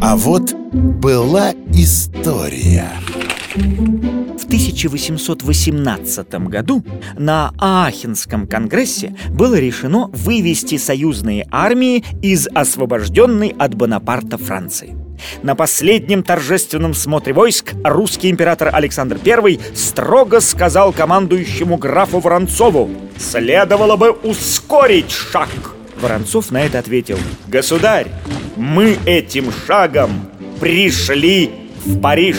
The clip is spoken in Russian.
А вот была история. В 1818 году на Аахенском конгрессе было решено вывести союзные армии из освобожденной от Бонапарта Франции. На последнем торжественном смотре войск русский император Александр I строго сказал командующему графу Воронцову «Следовало бы ускорить шаг!» Воронцов на это ответил «Государь, мы этим шагом пришли в Париж!»